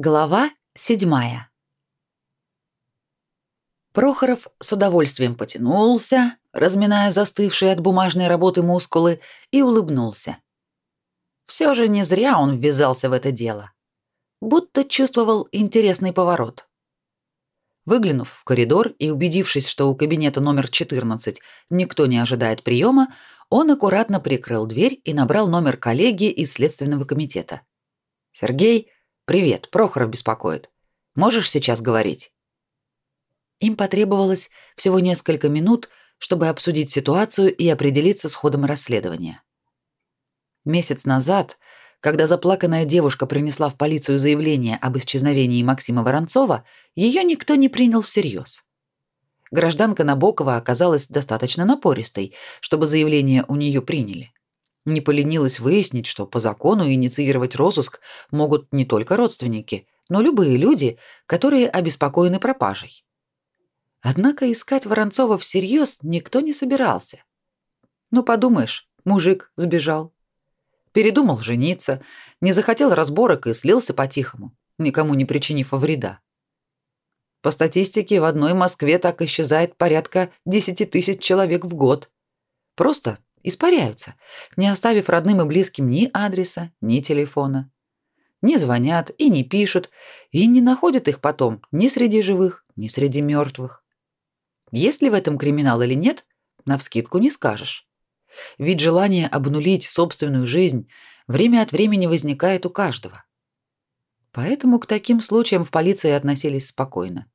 Глава седьмая. Прохоров с удовольствием потянулся, разминая застывшие от бумажной работы мускулы, и улыбнулся. Все же не зря он ввязался в это дело. Будто чувствовал интересный поворот. Выглянув в коридор и убедившись, что у кабинета номер 14 никто не ожидает приема, он аккуратно прикрыл дверь и набрал номер коллеги из следственного комитета. «Сергей, привет, Прохоров беспокоит. Можешь сейчас говорить?» Им потребовалось всего несколько минут, чтобы обсудить ситуацию и определиться с ходом расследования. Месяц назад, когда заплаканная девушка принесла в полицию заявление об исчезновении Максима Воронцова, ее никто не принял всерьез. Гражданка Набокова оказалась достаточно напористой, чтобы заявление у нее приняли. Не поленилась выяснить, что по закону инициировать розыск могут не только родственники, но любые люди, которые обеспокоены пропажей. Однако искать Воронцова всерьез никто не собирался. Ну, подумаешь, мужик сбежал. Передумал жениться, не захотел разборок и слился по-тихому, никому не причинив вреда. По статистике, в одной Москве так исчезает порядка 10 тысяч человек в год. Просто испаряются, не оставив родным и близким ни адреса, ни телефона. Не звонят и не пишут, и не находят их потом ни среди живых, ни среди мертвых. Есть ли в этом криминал или нет, навскидку не скажешь. Ведь желание обнулить собственную жизнь время от времени возникает у каждого. Поэтому к таким случаям в полиции относились спокойно.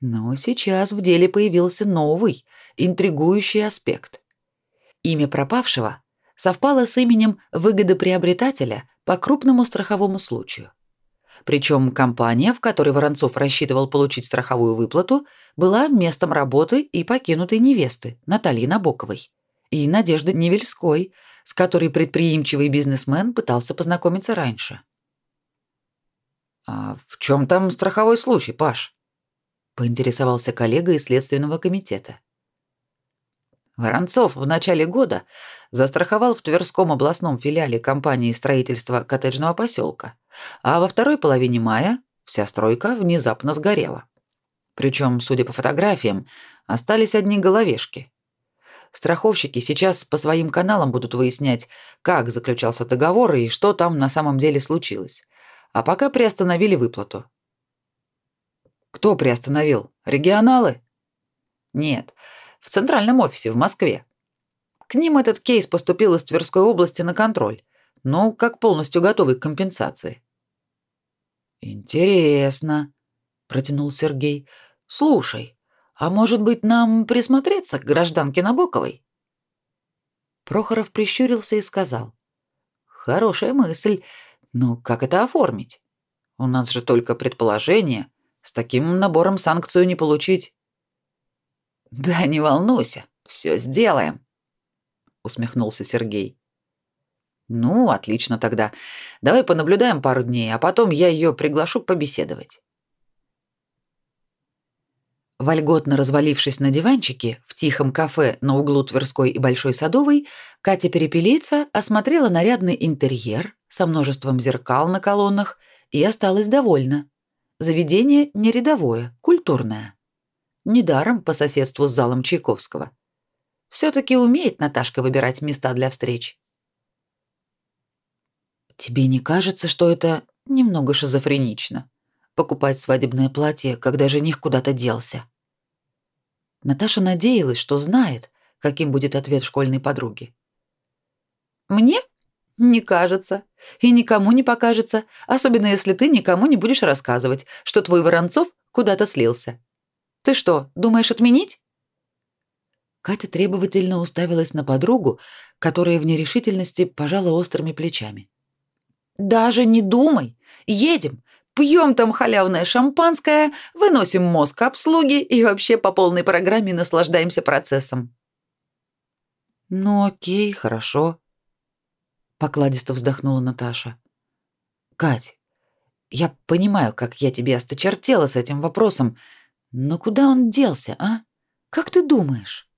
Но сейчас в деле появился новый, интригующий аспект. Имя пропавшего совпало с именем выгодоприобретателя по крупному страховому случаю. Причем компания, в которой Воронцов рассчитывал получить страховую выплату, была местом работы и покинутой невесты Натальи Набоковой и Надежды Невельской, с которой предприимчивый бизнесмен пытался познакомиться раньше. «А в чем там страховой случай, Паш?» — поинтересовался коллега из Следственного комитета. Воронцов в начале года застраховал в Тверском областном филиале компании строительства коттеджного поселка, а во второй половине мая вся стройка внезапно сгорела. Причем, судя по фотографиям, остались одни головешки. Страховщики сейчас по своим каналам будут выяснять, как заключался договор и что там на самом деле случилось. А пока приостановили выплату. Кто приостановил? Регионалы? Нет, в центральном офисе в Москве. К ним этот кейс поступил из Тверской области на контроль, но как полностью готовый к компенсации. Интересно, протянул Сергей. Слушай, а может быть, нам присмотреться к гражданке Набоковой? Прохоров прищурился и сказал: "Хорошая мысль, но как это оформить? У нас же только предположение, с таким набором санкцию не получить". Да не волнуйся, все сделаем, усмехнулся Сергей. Ну, отлично тогда. Давай понаблюдаем пару дней, а потом я ее приглашу побеседовать. Вольготно развалившись на диванчике в тихом кафе на углу Тверской и Большой Садовой, Катя Перепелица осмотрела нарядный интерьер со множеством зеркал на колоннах и осталась довольна. Заведение не рядовое, культурное. Недаром по соседству с залом Чайковского. все таки умеет Наташка выбирать места для встреч. Тебе не кажется, что это немного шизофренично? Покупать свадебное платье, когда жених куда-то делся? Наташа надеялась, что знает, каким будет ответ школьной подруги. Мне не кажется. И никому не покажется, особенно если ты никому не будешь рассказывать, что твой Воронцов куда-то слился. Ты что, думаешь отменить? Катя требовательно уставилась на подругу, которая в нерешительности пожала острыми плечами. Даже не думай. Едем. Пьем там халявное шампанское, выносим мозг обслуги и вообще по полной программе наслаждаемся процессом. Ну, о'кей, хорошо, покладисто вздохнула Наташа. Кать, я понимаю, как я тебе осточертела с этим вопросом, но куда он делся, а? Как ты думаешь?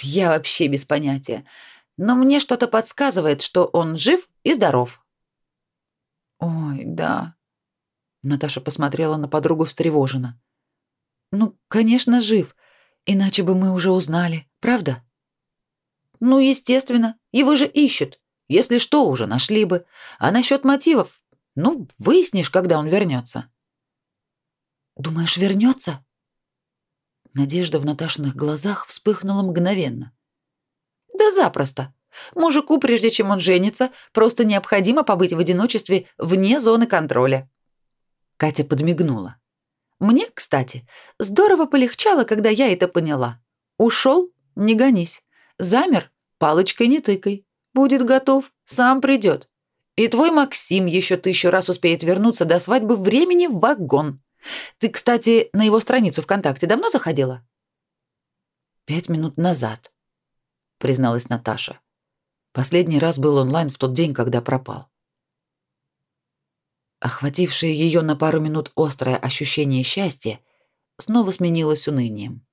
Я вообще без понятия. Но мне что-то подсказывает, что он жив и здоров. Ой, да. Наташа посмотрела на подругу встревоженно. Ну, конечно, жив. Иначе бы мы уже узнали, правда? Ну, естественно, его же ищут. Если что, уже нашли бы. А насчет мотивов, ну, выяснишь, когда он вернется. Думаешь, вернется? Надежда в Наташиных глазах вспыхнула мгновенно. Да запросто. Мужику, прежде чем он женится, просто необходимо побыть в одиночестве вне зоны контроля. Катя подмигнула. Мне, кстати, здорово полегчало, когда я это поняла. Ушел? Не гонись. Замер? Палочкой не тыкай. Будет готов, сам придет. И твой Максим еще тысячу раз успеет вернуться до свадьбы времени в вагон. Ты, кстати, на его страницу ВКонтакте давно заходила? Пять минут назад, призналась Наташа. Последний раз был онлайн в тот день, когда пропал. Охватившее ее на пару минут острое ощущение счастья снова сменилось унынием.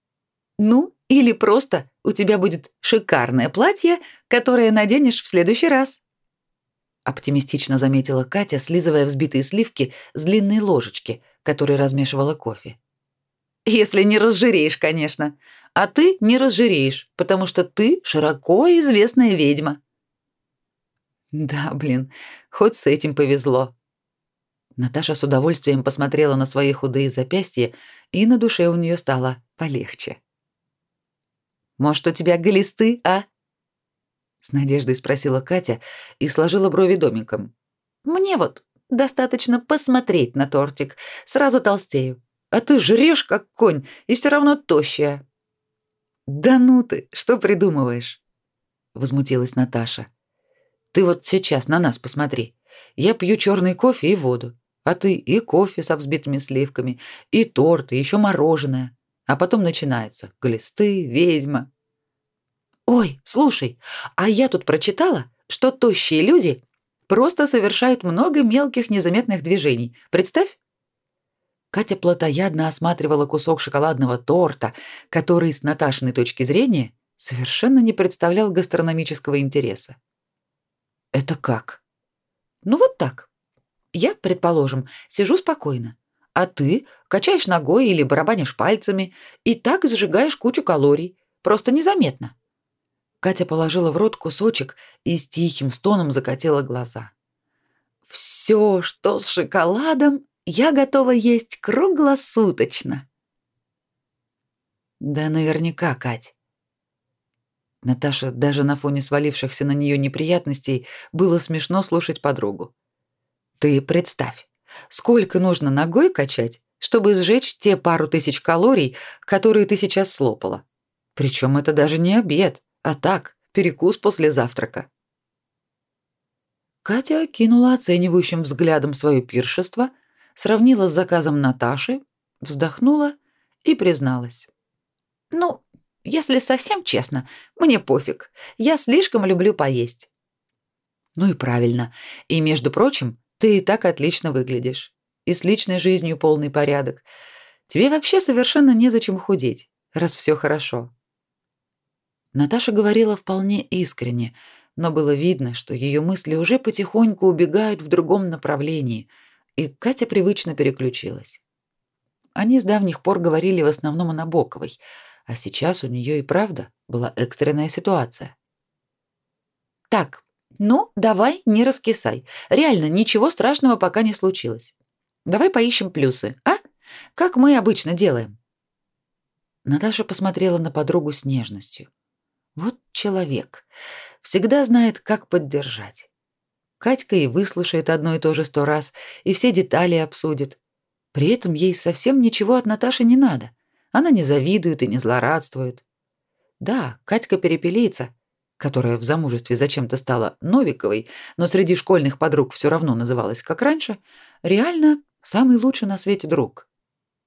Ну, или просто у тебя будет шикарное платье, которое наденешь в следующий раз. Оптимистично заметила Катя, слизывая взбитые сливки с длинной ложечки, которой размешивала кофе. Если не разжиреешь, конечно. А ты не разжиреешь, потому что ты широко известная ведьма. Да, блин, хоть с этим повезло. Наташа с удовольствием посмотрела на свои худые запястья, и на душе у нее стало полегче. Может, у тебя глисты, а? С надеждой спросила Катя и сложила брови домиком. Мне вот достаточно посмотреть на тортик, сразу толстею. А ты жрешь как конь и все равно тощая. Да ну ты, что придумываешь? возмутилась Наташа. Ты вот сейчас на нас посмотри. Я пью черный кофе и воду, а ты и кофе со взбитыми сливками, и торт, и еще мороженое. А потом начинается глисты, ведьма. Ой, слушай, а я тут прочитала, что тощие люди просто совершают много мелких незаметных движений. Представь? Катя плотоядно осматривала кусок шоколадного торта, который с Наташиной точки зрения совершенно не представлял гастрономического интереса. Это как? Ну вот так. Я, предположим, сижу спокойно, а ты качаешь ногой или барабанишь пальцами и так зажигаешь кучу калорий, просто незаметно. Катя положила в рот кусочек и с тихим стоном закатила глаза. Все, что с шоколадом, я готова есть круглосуточно. Да наверняка, Кать. Наташа даже на фоне свалившихся на нее неприятностей было смешно слушать подругу. Ты представь, сколько нужно ногой качать, чтобы сжечь те пару тысяч калорий, которые ты сейчас слопала. Причем это даже не обед, а так, перекус после завтрака. Катя кинула оценивающим взглядом свое пиршество, сравнила с заказом Наташи, вздохнула и призналась. «Ну, если совсем честно, мне пофиг. Я слишком люблю поесть». «Ну и правильно. И, между прочим, ты и так отлично выглядишь. И с личной жизнью полный порядок. Тебе вообще совершенно незачем худеть, раз все хорошо. Наташа говорила вполне искренне, но было видно, что ее мысли уже потихоньку убегают в другом направлении, и Катя привычно переключилась. Они с давних пор говорили в основном о Набоковой, а сейчас у нее и правда была экстренная ситуация. Так, ну, давай, не раскисай. Реально, ничего страшного пока не случилось. Давай поищем плюсы, а? Как мы обычно делаем. Наташа посмотрела на подругу с нежностью. Вот человек. Всегда знает, как поддержать. Катька и выслушает одно и то же сто раз, и все детали обсудит. При этом ей совсем ничего от Наташи не надо. Она не завидует и не злорадствует. Да, Катька перепелица, которая в замужестве зачем-то стала Новиковой, но среди школьных подруг все равно называлась как раньше, реально самый лучший на свете друг.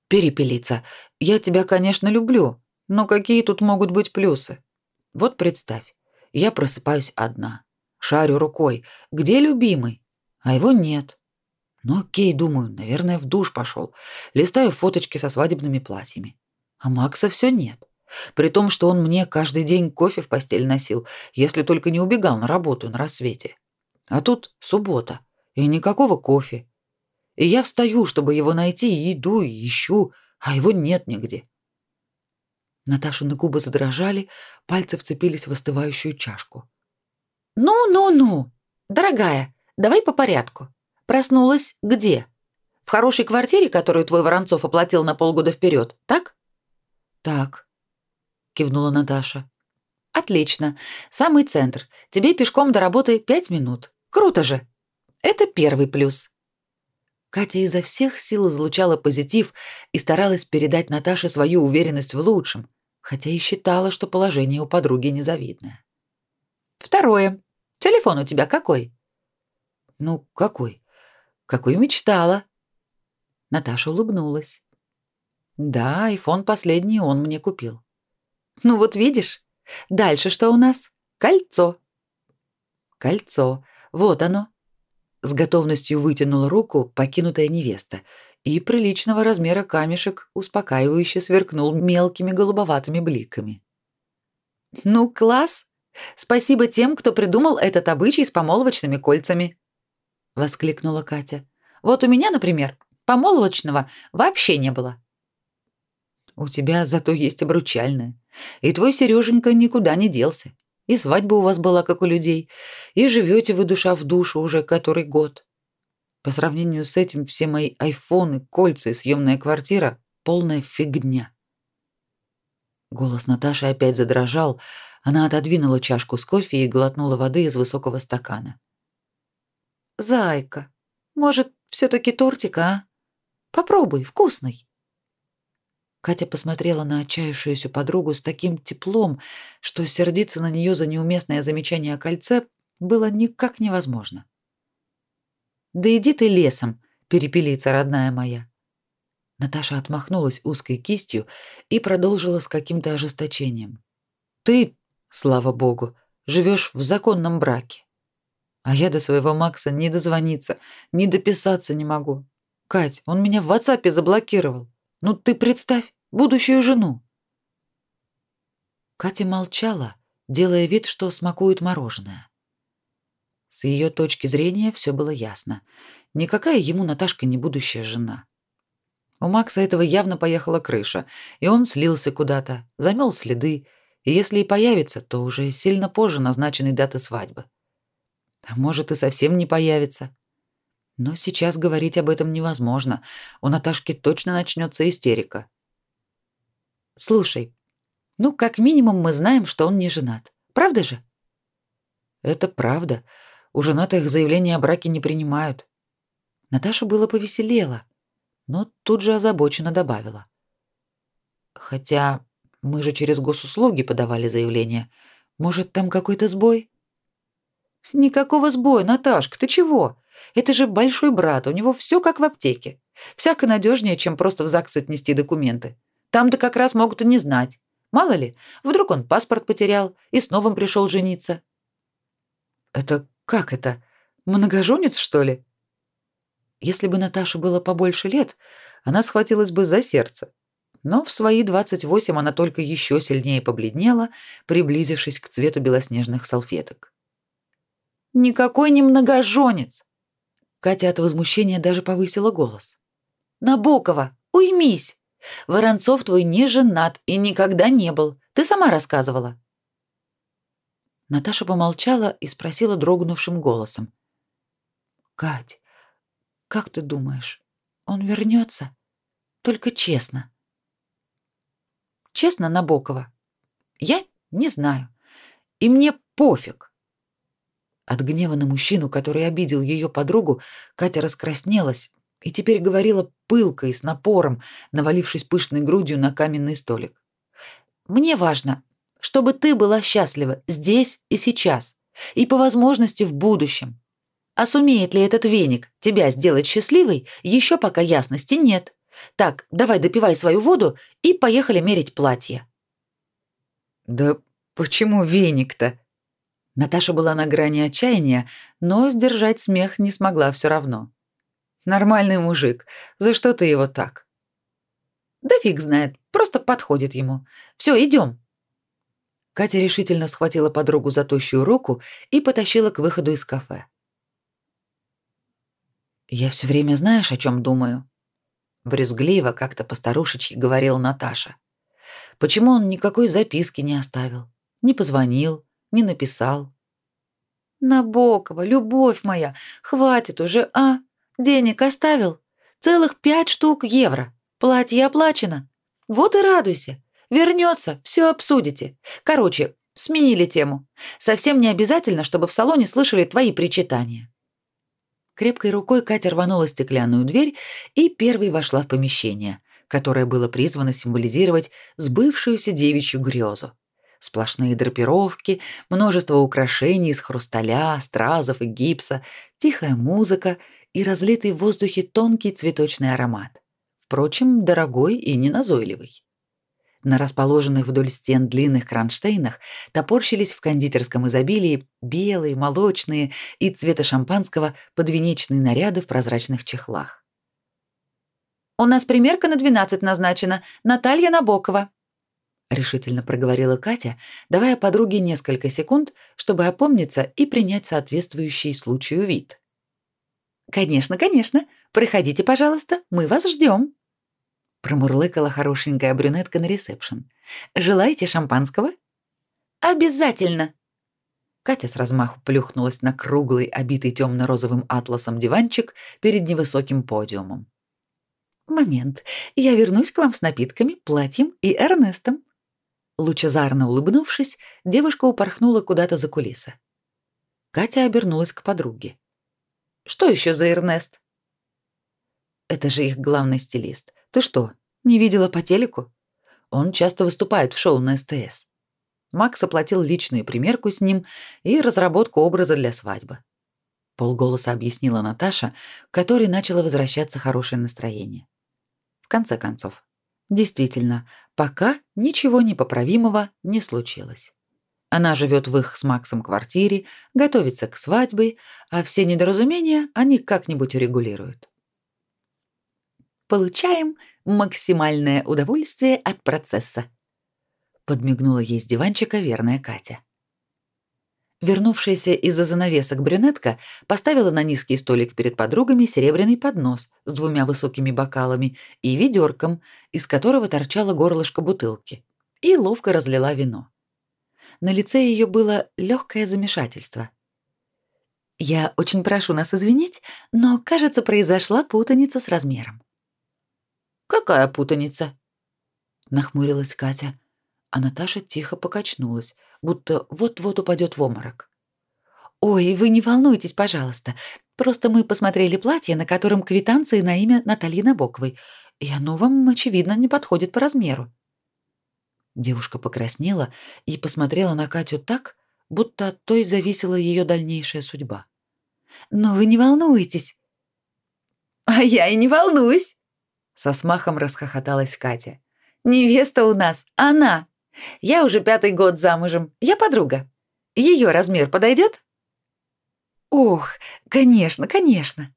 Перепелица, я тебя, конечно, люблю, но какие тут могут быть плюсы? Вот представь, я просыпаюсь одна, шарю рукой, где любимый, а его нет. Ну окей, думаю, наверное, в душ пошел. Листаю фоточки со свадебными платьями. А Макса все нет. При том, что он мне каждый день кофе в постель носил, если только не убегал на работу на рассвете. А тут суббота, и никакого кофе. И я встаю, чтобы его найти, и иду, и ищу, а его нет нигде. Наташины губы задрожали, пальцы вцепились в остывающую чашку. «Ну-ну-ну, дорогая, давай по порядку. Проснулась где? В хорошей квартире, которую твой Воронцов оплатил на полгода вперед, так?» «Так», — кивнула Наташа. «Отлично. Самый центр. Тебе пешком до работы пять минут. Круто же. Это первый плюс». Катя изо всех сил излучала позитив и старалась передать Наташе свою уверенность в лучшем, хотя и считала, что положение у подруги незавидное. Второе. Телефон у тебя какой? Ну, какой? Какой мечтала? Наташа улыбнулась. Да, айфон последний он мне купил. Ну вот видишь? Дальше что у нас? Кольцо. Кольцо. Вот оно. С готовностью вытянула руку покинутая невеста, и приличного размера камешек успокаивающе сверкнул мелкими голубоватыми бликами. Ну, класс. Спасибо тем, кто придумал этот обычай с помолвочными кольцами, воскликнула Катя. Вот у меня, например, помолвочного вообще не было. У тебя зато есть обручальное. И твой Сереженька никуда не делся. И свадьба у вас была, как у людей. И живете вы душа в душу уже который год. По сравнению с этим все мои айфоны, кольца и съемная квартира — полная фигня. Голос Наташи опять задрожал. Она отодвинула чашку с кофе и глотнула воды из высокого стакана. «Зайка, может, все таки тортика, а? Попробуй, вкусный». Катя посмотрела на отчаявшуюся подругу с таким теплом, что сердиться на нее за неуместное замечание о кольце было никак невозможно. «Да иди ты лесом, перепелица родная моя!» Наташа отмахнулась узкой кистью и продолжила с каким-то ожесточением. «Ты, слава богу, живешь в законном браке. А я до своего Макса не дозвониться, не дописаться не могу. Кать, он меня в WhatsApp заблокировал. Ну ты представь, будущую жену. Катя молчала, делая вид, что смакует мороженое. С ее точки зрения все было ясно. Никакая ему Наташка не будущая жена. У Макса этого явно поехала крыша, и он слился куда-то, замел следы, и если и появится, то уже сильно позже назначенной даты свадьбы. А может и совсем не появится. Но сейчас говорить об этом невозможно. У Наташки точно начнется истерика. Слушай, ну, как минимум мы знаем, что он не женат. Правда же? Это правда. У женатых заявления о браке не принимают. Наташа было повеселела, но тут же озабоченно добавила. Хотя мы же через госуслуги подавали заявление. Может, там какой-то сбой? Никакого сбоя, Наташка, ты чего? Это же большой брат, у него все как в аптеке. Всяко надежнее, чем просто в ЗАГС отнести документы. Там-то как раз могут и не знать. Мало ли, вдруг он паспорт потерял и с новым пришел жениться. Это как это? Многоженец, что ли? Если бы Наташе было побольше лет, она схватилась бы за сердце. Но в свои 28 она только еще сильнее побледнела, приблизившись к цвету белоснежных салфеток. Никакой не многоженец. Катя от возмущения даже повысила голос. Набокова, уймись. Воронцов твой не женат и никогда не был. Ты сама рассказывала. Наташа помолчала и спросила дрогнувшим голосом: "Кать, как ты думаешь, он вернется? Только честно?" Честно, Набокова, я не знаю. И мне пофиг. От гнева на мужчину, который обидел ее подругу, Катя раскраснелась и теперь говорила пылко и с напором, навалившись пышной грудью на каменный столик. «Мне важно, чтобы ты была счастлива здесь и сейчас, и по возможности в будущем. А сумеет ли этот веник тебя сделать счастливой, еще пока ясности нет. Так, давай допивай свою воду и поехали мерить платье». «Да почему веник-то?» Наташа была на грани отчаяния, но сдержать смех не смогла все равно. Нормальный мужик. За что ты его так? Да фиг знает, просто подходит ему. Все, идем. Катя решительно схватила подругу за тощую руку и потащила к выходу из кафе. Я все время знаешь, о чем думаю? Брюзгливо как-то постарушечьи говорил Наташа. Почему он никакой записки не оставил? Не позвонил, не написал? Набокова, любовь моя, хватит уже, а? Денег оставил? Целых пять штук евро. Платье оплачено. Вот и радуйся. Вернется, все обсудите. Короче, сменили тему. Совсем не обязательно, чтобы в салоне слышали твои причитания. Крепкой рукой Катя рванула стеклянную дверь и первой вошла в помещение, которое было призвано символизировать сбывшуюся девичью грезу. Сплошные драпировки, множество украшений из хрусталя, стразов и гипса, тихая музыка и разлитый в воздухе тонкий цветочный аромат. Впрочем, дорогой и неназойливый. На расположенных вдоль стен длинных кронштейнах топорщились в кондитерском изобилии белые, молочные и цвета шампанского подвенечные наряды в прозрачных чехлах. «У нас примерка на 12 назначена. Наталья Набокова», — решительно проговорила Катя, давая подруге несколько секунд, чтобы опомниться и принять соответствующий случаю вид. «Конечно, конечно. Проходите, пожалуйста. Мы вас ждем промурлыкала хорошенькая брюнетка на ресепшн. Желаете шампанского? Обязательно. Катя с размаху плюхнулась на круглый, обитый темно-розовым атласом диванчик перед невысоким подиумом. Момент. Я вернусь к вам с напитками, платьем и Эрнестом. Лучезарно улыбнувшись, девушка упорхнула куда-то за кулисы. Катя обернулась к подруге. Что еще за Эрнест? Это же их главный стилист. Ты что, не видела по телеку? Он часто выступает в шоу на СТС. Макс оплатил личную примерку с ним и разработку образа для свадьбы. Полголоса объяснила Наташа, которой начало возвращаться хорошее настроение. В конце концов, действительно, пока ничего непоправимого не случилось. Она живет в их с Максом квартире, готовится к свадьбе, а все недоразумения они как-нибудь урегулируют получаем максимальное удовольствие от процесса. Подмигнула ей с диванчика верная Катя. Вернувшаяся из-за занавесок брюнетка поставила на низкий столик перед подругами серебряный поднос с двумя высокими бокалами и ведерком, из которого торчало горлышко бутылки, и ловко разлила вино. На лице ее было легкое замешательство. «Я очень прошу нас извинить, но, кажется, произошла путаница с размером. Какая путаница? Нахмурилась Катя, а Наташа тихо покачнулась, будто вот-вот упадет в обморок. Ой, вы не волнуйтесь, пожалуйста. Просто мы посмотрели платье, на котором квитанции на имя Натальи Набоковой, и оно вам очевидно не подходит по размеру. Девушка покраснела и посмотрела на Катю так, будто от той зависела ее дальнейшая судьба. Но вы не волнуйтесь. А я и не волнуюсь, со смахом расхохоталась Катя. Невеста у нас, она. Я уже пятый год замужем. Я подруга. Ее размер подойдет? Ох, конечно, конечно.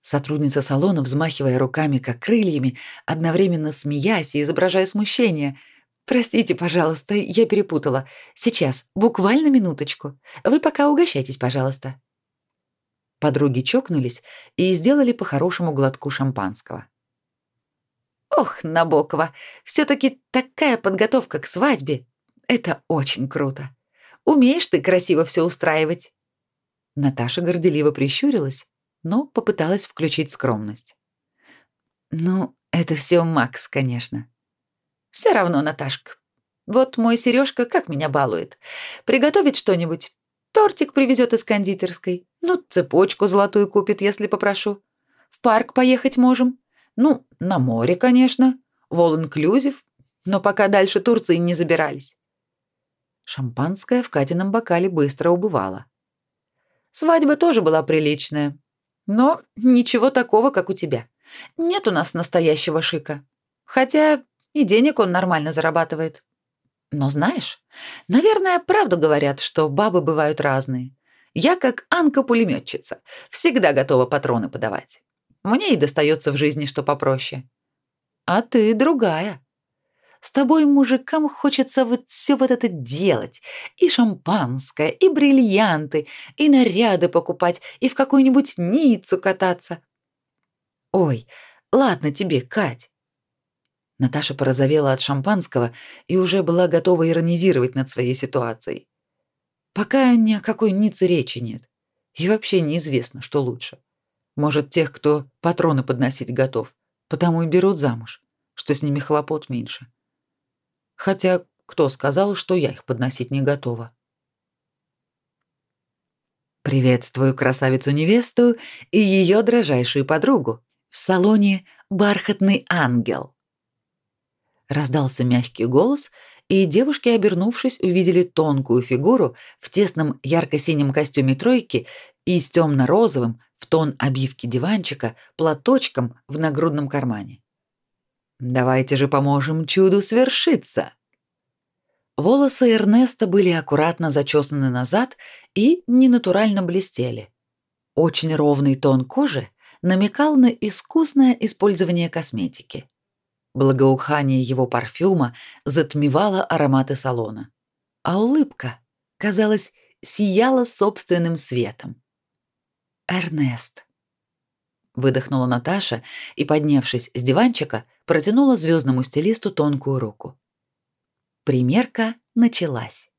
Сотрудница салона, взмахивая руками как крыльями, одновременно смеясь и изображая смущение. Простите, пожалуйста, я перепутала. Сейчас, буквально минуточку. Вы пока угощайтесь, пожалуйста. Подруги чокнулись и сделали по хорошему глотку шампанского. Ох, Набокова, все таки такая подготовка к свадьбе. Это очень круто. Умеешь ты красиво все устраивать. Наташа горделиво прищурилась, но попыталась включить скромность. Ну, это все Макс, конечно. Все равно, Наташка. Вот мой Сережка как меня балует. Приготовит что-нибудь. Тортик привезет из кондитерской. Ну, цепочку золотую купит, если попрошу. В парк поехать можем. Ну, на море, конечно, в all-inclusive, но пока дальше Турции не забирались. Шампанское в Катином бокале быстро убывало. Свадьба тоже была приличная, но ничего такого, как у тебя. Нет у нас настоящего шика. Хотя и денег он нормально зарабатывает. Но знаешь, наверное, правду говорят, что бабы бывают разные. Я как Анка-пулемётчица, всегда готова патроны подавать. Мне и достается в жизни что попроще. А ты другая. С тобой, мужикам, хочется вот все вот это делать. И шампанское, и бриллианты, и наряды покупать, и в какую-нибудь Ниццу кататься. Ой, ладно тебе, Кать. Наташа порозовела от шампанского и уже была готова иронизировать над своей ситуацией. Пока ни о какой Ницце речи нет. И вообще неизвестно, что лучше. Может, тех, кто патроны подносить готов, потому и берут замуж, что с ними хлопот меньше. Хотя кто сказал, что я их подносить не готова? Приветствую красавицу-невесту и ее дрожайшую подругу в салоне «Бархатный ангел». Раздался мягкий голос, и девушки, обернувшись, увидели тонкую фигуру в тесном ярко-синем костюме тройки и с темно-розовым, в тон обивки диванчика, платочком в нагрудном кармане. «Давайте же поможем чуду свершиться!» Волосы Эрнеста были аккуратно зачесаны назад и ненатурально блестели. Очень ровный тон кожи намекал на искусное использование косметики. Благоухание его парфюма затмевало ароматы салона, а улыбка, казалось, сияла собственным светом. Эрнест. Выдохнула Наташа и, поднявшись с диванчика, протянула звездному стилисту тонкую руку. Примерка началась.